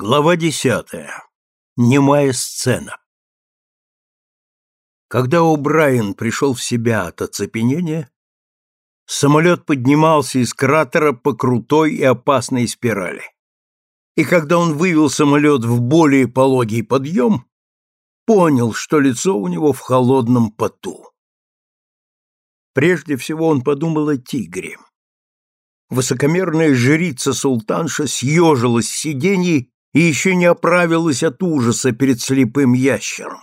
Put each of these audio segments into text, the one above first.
Глава десятая. Немая сцена. Когда О'Брайен пришел в себя от оцепенения, самолет поднимался из кратера по крутой и опасной спирали. И когда он вывел самолет в более пологий подъем, понял, что лицо у него в холодном поту. Прежде всего он подумал о тигре. Высокомерная жрица-султанша съежилась с сидений и еще не оправилась от ужаса перед слепым ящером.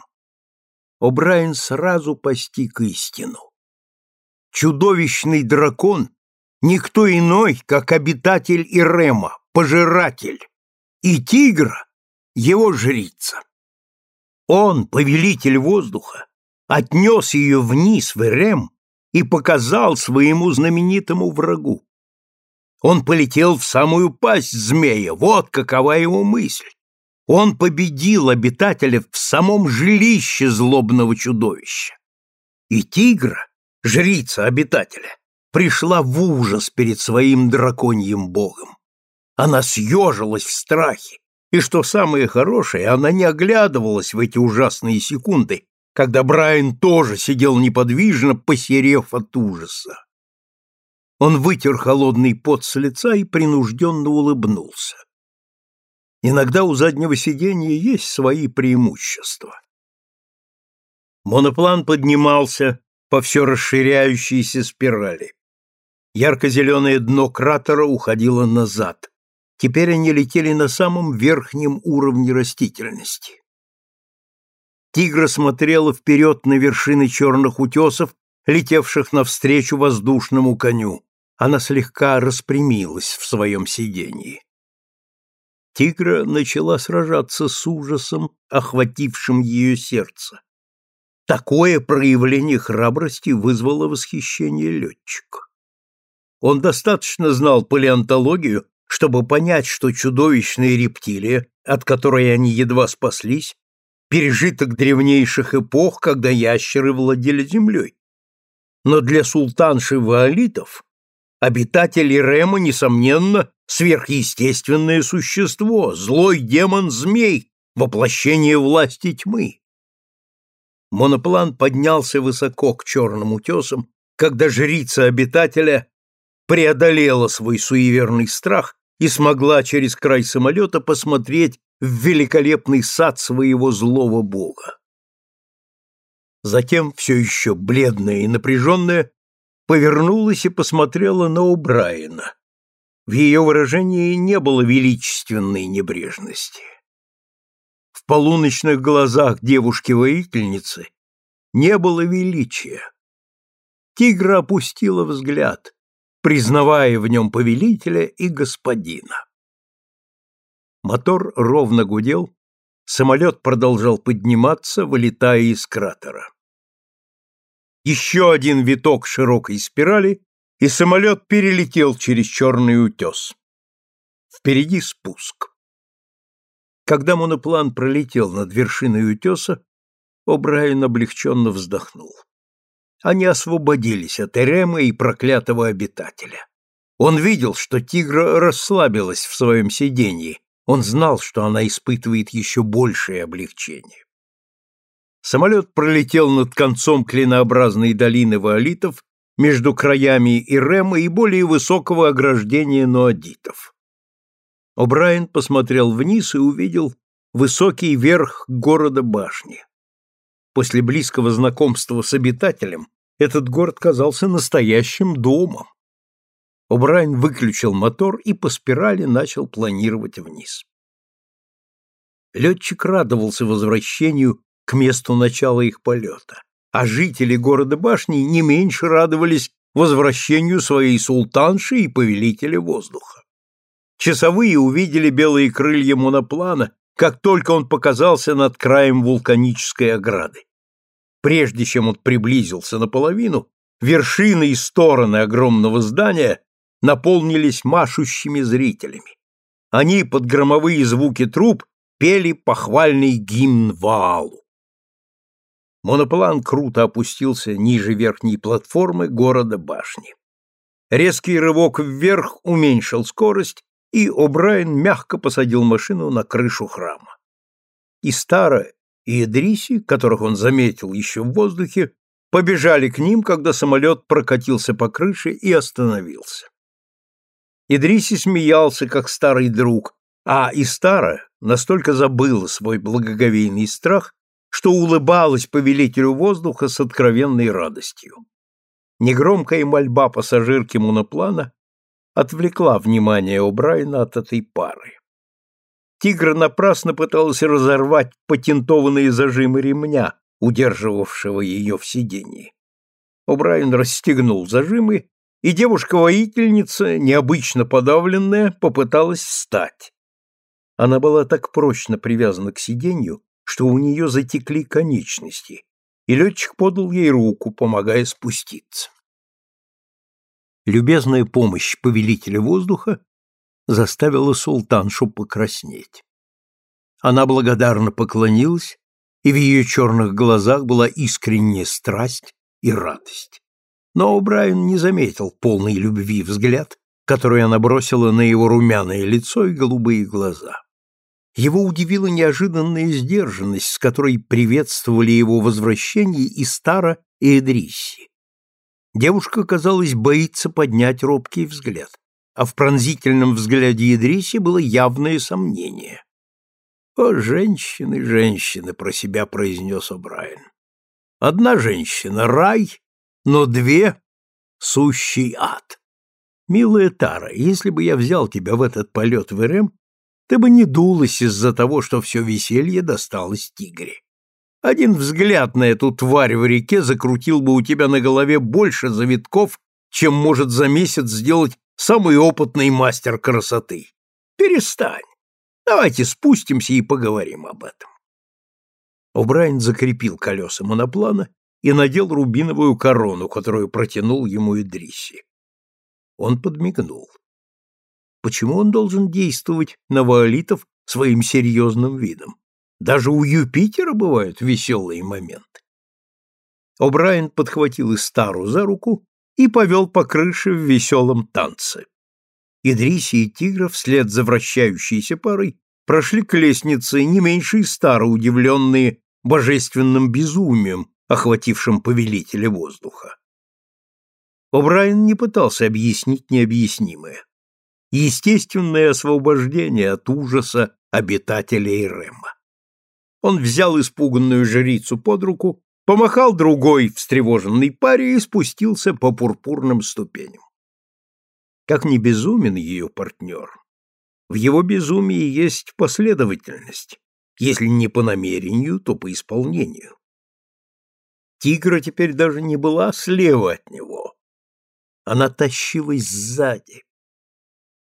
О'Брайен сразу постиг истину. Чудовищный дракон — никто иной, как обитатель Ирема, пожиратель, и тигра — его жрица. Он, повелитель воздуха, отнес ее вниз в Ирем и показал своему знаменитому врагу. Он полетел в самую пасть змея, вот какова его мысль. Он победил обитателя в самом жилище злобного чудовища. И тигра, жрица обитателя, пришла в ужас перед своим драконьим богом. Она съежилась в страхе, и, что самое хорошее, она не оглядывалась в эти ужасные секунды, когда Брайан тоже сидел неподвижно, посерев от ужаса. Он вытер холодный пот с лица и принужденно улыбнулся. Иногда у заднего сиденья есть свои преимущества. Моноплан поднимался по все расширяющейся спирали. Ярко-зеленое дно кратера уходило назад. Теперь они летели на самом верхнем уровне растительности. Тигра смотрела вперед на вершины черных утесов, летевших навстречу воздушному коню она слегка распрямилась в своем сидении. Тигра начала сражаться с ужасом, охватившим ее сердце. Такое проявление храбрости вызвало восхищение летчика. Он достаточно знал палеонтологию, чтобы понять, что чудовищная рептилия, от которой они едва спаслись, пережиток древнейших эпох, когда ящеры владели землей. Но для султанши ваолитов Обитатель Ирема, несомненно, сверхъестественное существо, злой демон-змей, воплощение власти тьмы. Моноплан поднялся высоко к черным утесам, когда жрица обитателя преодолела свой суеверный страх и смогла через край самолета посмотреть в великолепный сад своего злого бога. Затем, все еще бледная и напряженная, повернулась и посмотрела на О'Брайена. В ее выражении не было величественной небрежности. В полуночных глазах девушки-воительницы не было величия. Тигра опустила взгляд, признавая в нем повелителя и господина. Мотор ровно гудел, самолет продолжал подниматься, вылетая из кратера. Еще один виток широкой спирали, и самолет перелетел через черный утес. Впереди спуск. Когда моноплан пролетел над вершиной утеса, О'Брайен облегченно вздохнул. Они освободились от Эрема и проклятого обитателя. Он видел, что тигра расслабилась в своем сиденье. Он знал, что она испытывает еще большее облегчение. Самолет пролетел над концом клинообразной долины ваолитов между краями Ирема и более высокого ограждения ноадитов. О'Брайен посмотрел вниз и увидел высокий верх города башни. После близкого знакомства с обитателем этот город казался настоящим домом. О'Брайен выключил мотор и по спирали начал планировать вниз. Летчик радовался возвращению к месту начала их полета, а жители города башни не меньше радовались возвращению своей султанши и повелителя воздуха. Часовые увидели белые крылья моноплана, как только он показался над краем вулканической ограды. Прежде чем он приблизился наполовину, вершины и стороны огромного здания наполнились машущими зрителями. Они под громовые звуки труб пели похвальный гимн Ваалу. Моноплан круто опустился ниже верхней платформы города башни. Резкий рывок вверх уменьшил скорость, и О'Брайен мягко посадил машину на крышу храма. И Стара, и Эдриси, которых он заметил еще в воздухе, побежали к ним, когда самолет прокатился по крыше и остановился. Идриси смеялся, как старый друг, а Истара настолько забыла свой благоговейный страх, что улыбалась повелителю воздуха с откровенной радостью. Негромкая мольба пассажирки моноплана отвлекла внимание О'Брайена от этой пары. Тигр напрасно пытался разорвать патентованные зажимы ремня, удерживавшего ее в сидении. О'Брайен расстегнул зажимы, и девушка-воительница, необычно подавленная, попыталась встать. Она была так прочно привязана к сиденью, что у нее затекли конечности, и летчик подал ей руку, помогая спуститься. Любезная помощь повелителя воздуха заставила султаншу покраснеть. Она благодарно поклонилась, и в ее черных глазах была искренняя страсть и радость. Но Брайан не заметил полной любви взгляд, который она бросила на его румяное лицо и голубые глаза. Его удивила неожиданная сдержанность, с которой приветствовали его возвращение и Стара, и Эдрисси. Девушка, казалось, боится поднять робкий взгляд, а в пронзительном взгляде Идриси было явное сомнение. «О, женщины, женщины!» — про себя произнес О'Брайен. «Одна женщина — рай, но две — сущий ад. Милая Тара, если бы я взял тебя в этот полет в Эрем, ты бы не дулась из-за того, что все веселье досталось тигре. Один взгляд на эту тварь в реке закрутил бы у тебя на голове больше завитков, чем может за месяц сделать самый опытный мастер красоты. Перестань. Давайте спустимся и поговорим об этом. О'Брайен закрепил колеса моноплана и надел рубиновую корону, которую протянул ему Идрисси. Он подмигнул. Почему он должен действовать на ваолитов своим серьезным видом? Даже у Юпитера бывают веселые моменты. О'Брайен подхватил Истару за руку и повел по крыше в веселом танце. Идриси и Тигра вслед за вращающейся парой прошли к лестнице, не меньше Истара, удивленные божественным безумием, охватившим повелителя воздуха. О'Брайен не пытался объяснить необъяснимое. Естественное освобождение от ужаса обитателей Рема. Он взял испуганную жрицу под руку, помахал другой встревоженной паре и спустился по пурпурным ступеням. Как не безумен ее партнер, в его безумии есть последовательность, если не по намерению, то по исполнению. Тигра теперь даже не была слева от него. Она тащилась сзади.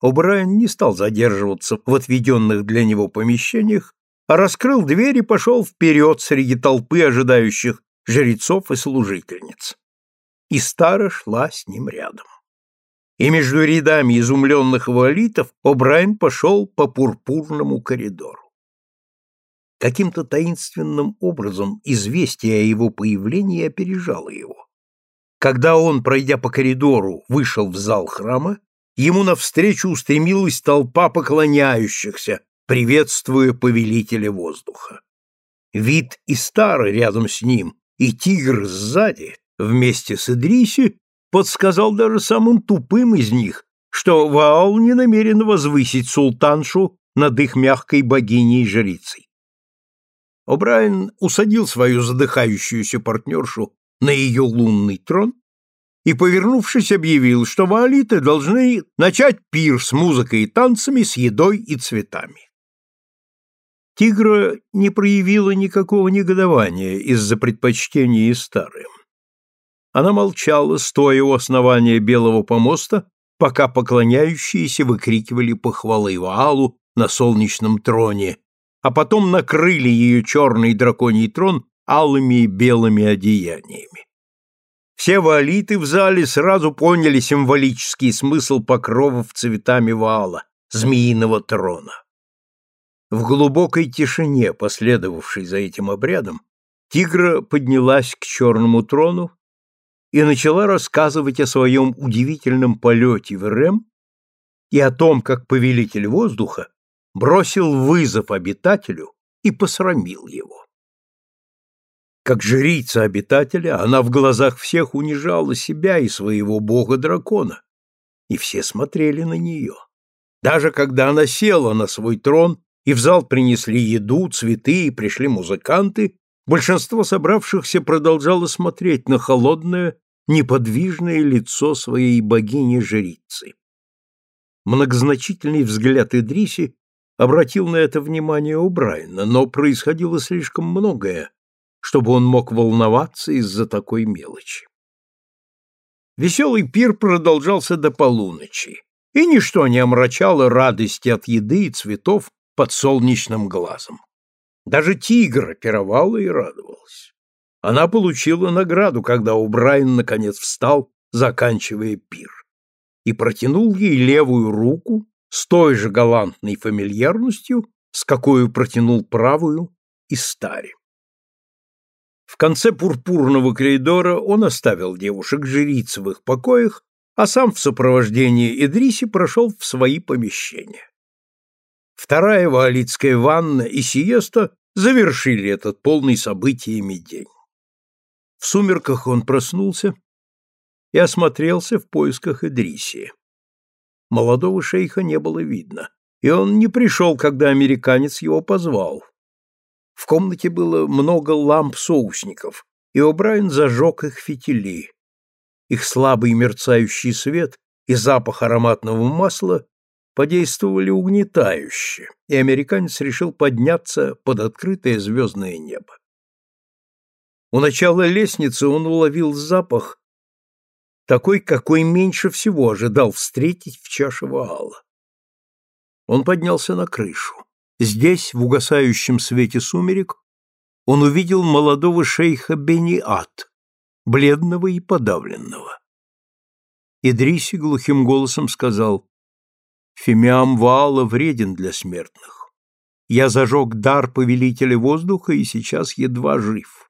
О'Брайен не стал задерживаться в отведенных для него помещениях, а раскрыл дверь и пошел вперед среди толпы ожидающих жрецов и служительниц. И Стара шла с ним рядом. И между рядами изумленных валитов О'Брайен пошел по пурпурному коридору. Каким-то таинственным образом известие о его появлении опережало его. Когда он, пройдя по коридору, вышел в зал храма, ему навстречу устремилась толпа поклоняющихся, приветствуя повелителя воздуха. Вид и старый рядом с ним, и тигр сзади, вместе с Идриси, подсказал даже самым тупым из них, что Ваал не намерен возвысить султаншу над их мягкой богиней-жрицей. О'Брайен усадил свою задыхающуюся партнершу на ее лунный трон и, повернувшись, объявил, что ваолиты должны начать пир с музыкой и танцами, с едой и цветами. Тигра не проявила никакого негодования из-за предпочтения старым. Она молчала, стоя у основания белого помоста, пока поклоняющиеся выкрикивали похвалы Ваалу на солнечном троне, а потом накрыли ее черный драконий трон алыми и белыми одеяниями. Все ваалиты в зале сразу поняли символический смысл покровов цветами ваала, змеиного трона. В глубокой тишине, последовавшей за этим обрядом, тигра поднялась к черному трону и начала рассказывать о своем удивительном полете в Рэм и о том, как повелитель воздуха бросил вызов обитателю и посрамил его. Как жрица обитателя, она в глазах всех унижала себя и своего бога-дракона, и все смотрели на нее. Даже когда она села на свой трон, и в зал принесли еду, цветы, и пришли музыканты, большинство собравшихся продолжало смотреть на холодное, неподвижное лицо своей богини-жрицы. Многозначительный взгляд Идриси обратил на это внимание у Брайана, но происходило слишком многое, чтобы он мог волноваться из-за такой мелочи. Веселый пир продолжался до полуночи, и ничто не омрачало радости от еды и цветов под солнечным глазом. Даже тигр пировала и радовалась. Она получила награду, когда Убрайан наконец встал, заканчивая пир, и протянул ей левую руку с той же галантной фамильярностью, с какой протянул правую и старе. В конце пурпурного коридора он оставил девушек жриц в их покоях, а сам в сопровождении Идриси прошел в свои помещения. Вторая ваалитская ванна и сиеста завершили этот полный событиями день. В сумерках он проснулся и осмотрелся в поисках Идрисии. Молодого шейха не было видно, и он не пришел, когда американец его позвал. В комнате было много ламп соусников, и О'Брайен зажег их фитили. Их слабый мерцающий свет и запах ароматного масла подействовали угнетающе, и американец решил подняться под открытое звездное небо. У начала лестницы он уловил запах, такой, какой меньше всего ожидал встретить в чаше Ваала. Он поднялся на крышу. Здесь, в угасающем свете сумерек, он увидел молодого шейха Бениат, бледного и подавленного. Идриси глухим голосом сказал, Фимиам Ваала вреден для смертных. Я зажег дар повелителя воздуха и сейчас едва жив.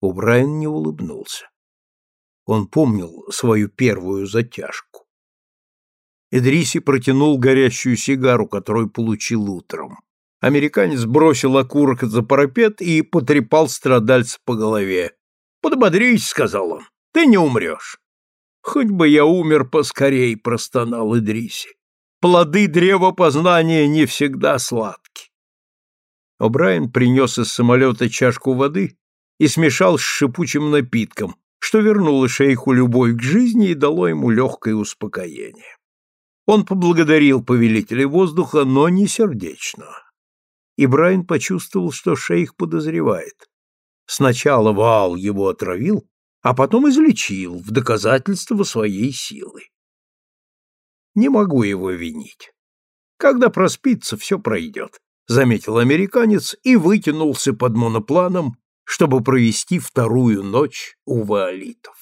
Убрайан не улыбнулся. Он помнил свою первую затяжку. Эдриси протянул горящую сигару, которую получил утром. Американец бросил окурок за парапет и потрепал страдальца по голове. «Подбодрись», — сказал он, — «ты не умрешь». Хоть бы я умер поскорей, простонал Идриси. Плоды древа познания не всегда сладки. О'Брайен принес из самолета чашку воды и смешал с шипучим напитком, что вернуло шейху любовь к жизни и дало ему легкое успокоение. Он поблагодарил повелителя воздуха, но не сердечно. И Брайан почувствовал, что шейх подозревает. Сначала Ваал его отравил, а потом излечил в доказательство своей силы. Не могу его винить. Когда проспится, все пройдет, заметил американец и вытянулся под монопланом, чтобы провести вторую ночь у ваолитов.